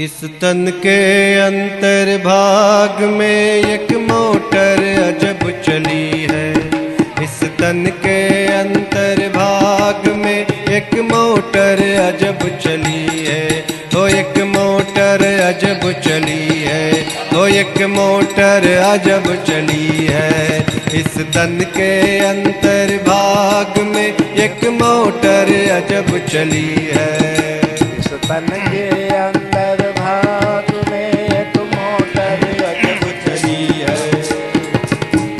इस तन के अंतर भाग में एक मोटर अजब चली है। इस तन के अंतर भाग में एक मोटर अजब चली है। तो एक मोटर अजब चली है। तो एक मोटर अजब चली है। इस तन के अंतर भाग में एक मोटर अजब चली है। इस तन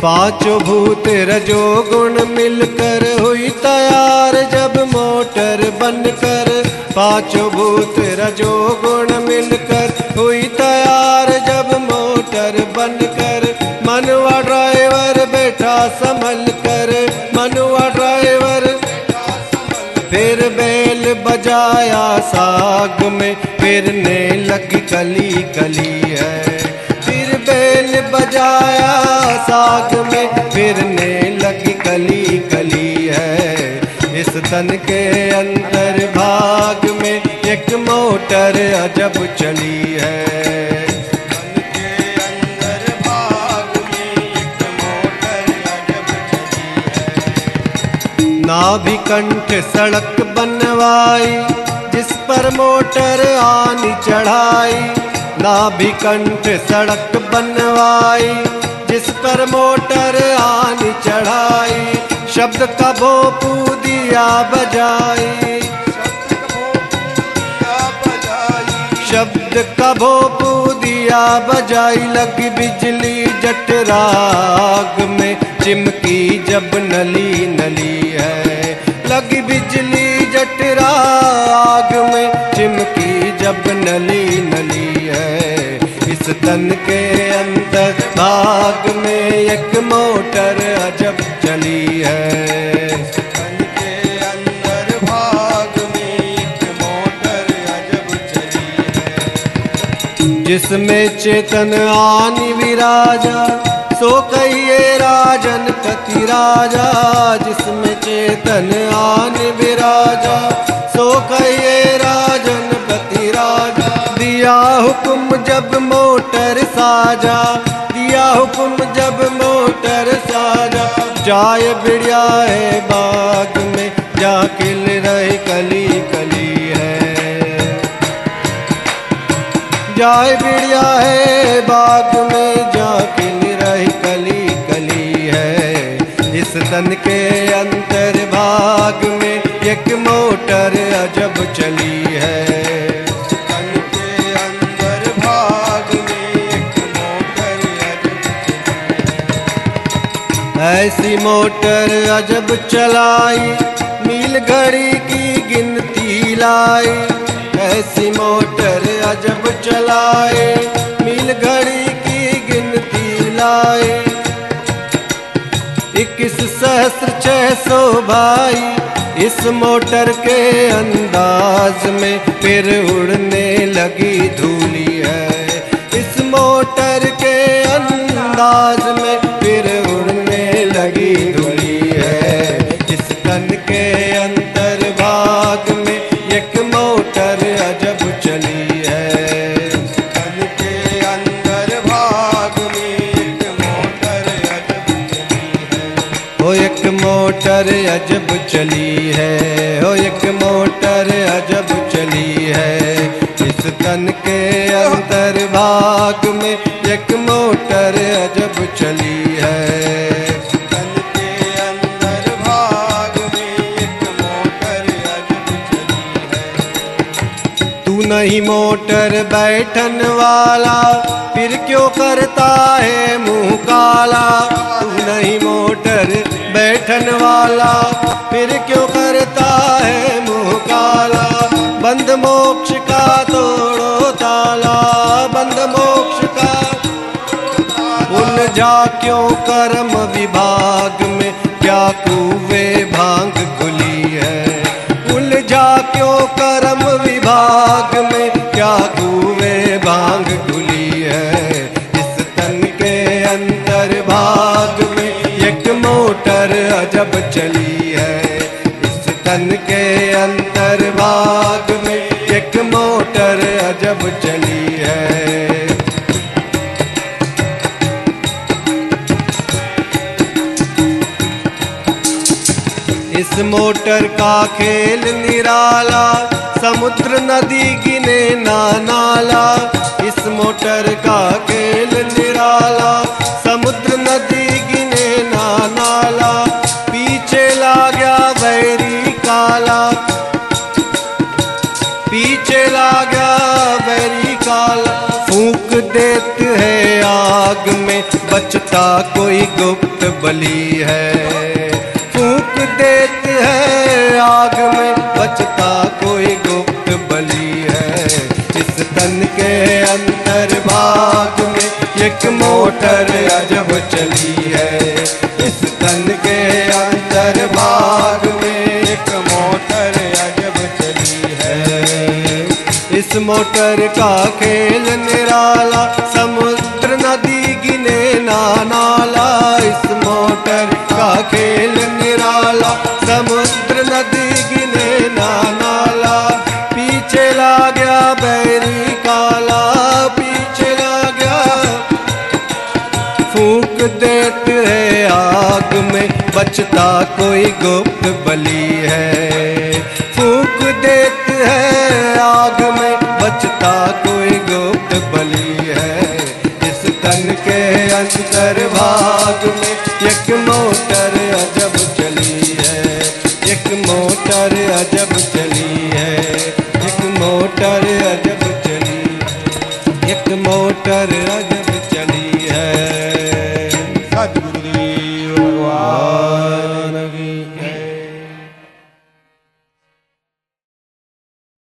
पाँचों भूत रजो गुण मिलकर हुई तैयार, जब मोटर बनकर पाँचों भूत रजो गुण मिलकर हुई तैयार, जब मोटर बनकर मनवा ड्राइवर बैठा संभल कर मनवा ड्राइवर फिर बेल बजाया साग में, फिरने लगी कली कली है। फिर बेल बजाया साग में फिरने लगी कली कली है। इस तन के अंदर भाग में एक मोटर अजब चली है तन के भाग में एक मोटर अजब चली है। नाभि कंठ सड़क बनवाई, जिस पर मोटर आनी चढ़ाई। नाभि कंठ सड़क बनवाई जिस पर मोटर आनी चढ़ाई, शब्द का भोपू दिया बजाई। शब्द का भोपू दिया बजाई, लगी बिजली जटराग में चिमकी जब नली नली है। लगी बिजली जटराग में चिमकी जब नली नली है। इस तन के भाग में एक मोटर अजब चली है। के अंदर भाग में एक मोटर अजब चली है। जिसमें चेतन आनि विराजा सो कहिए राजन पति राजा। जिसमें चेतन आनि विराजा सो कहिए राजन पति राजा। दिया हुक्म जब मोटर साजा दिया हुक्म जब मोटर साजा, जाए बिड़िया है बाग में, जा किल रही कली कली है। जाय बिड़िया है बाग में जाके निरही कली कली है। इस तन के अंतर भाग में, एक मोटर ऐसी मोटर अजब चलाई मील घड़ी की गिनती लाई। ऐसी मोटर अजब चलाए मील घड़ी की गिनती लाए इक्कीस सहस्र छह सौ भाई, इस मोटर के अंदाज में फिर उड़ने लगी धूली है। इस मोटर के अंदाज में है। हो। एक मोटर अजब चली है। इस तन के अंतर भाग में एक मोटर अजब चली है। नहीं मोटर बैठन वाला, फिर क्यों करता है मुँह काला? तू नहीं मोटर बैठन वाला उलझा क्यों कर्म विभाग में? क्या कुए भाँग खुली है? उलझा क्यों कर्म विभाग में? क्या कुए भाँग खुली है? इस तन के अंतर भाग में एक मोटर अजब चली है। इस तन के अंदर भाग में एक मोटर अजब चली है। मोटर का खेल निराला, समुद्र नदी गिने ना नाला। इस मोटर का खेल निराला, समुद्र नदी गिने ना नाला। पीछे ला गया बैरी काला। पीछे ला गया बैरी काला। फूक देते है आग में, बचता कोई गुप्त बली है। देते है, आग में बचता कोई गुप्त बली है। इस तन के अंदर भाग में एक मोटर अजब चली है। इस तन के अंदर भाग में एक मोटर अजब चली है। इस मोटर का खेल निराला फूक देते हैं आग में, बचता कोई गुप्त बलि है। फूक देते हैं आग में, बचता कोई गुप्त बलि है। इस तन के अंतर भाग में एक मोटर अजब चली है। एक मोटर अजब चली है। एक मोटर अजब चली एक मोटर अजब